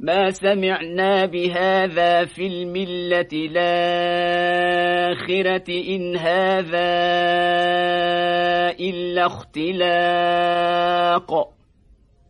ما سمعنا بهذا في الملة الآخرة إن هذا إلا اختلاق.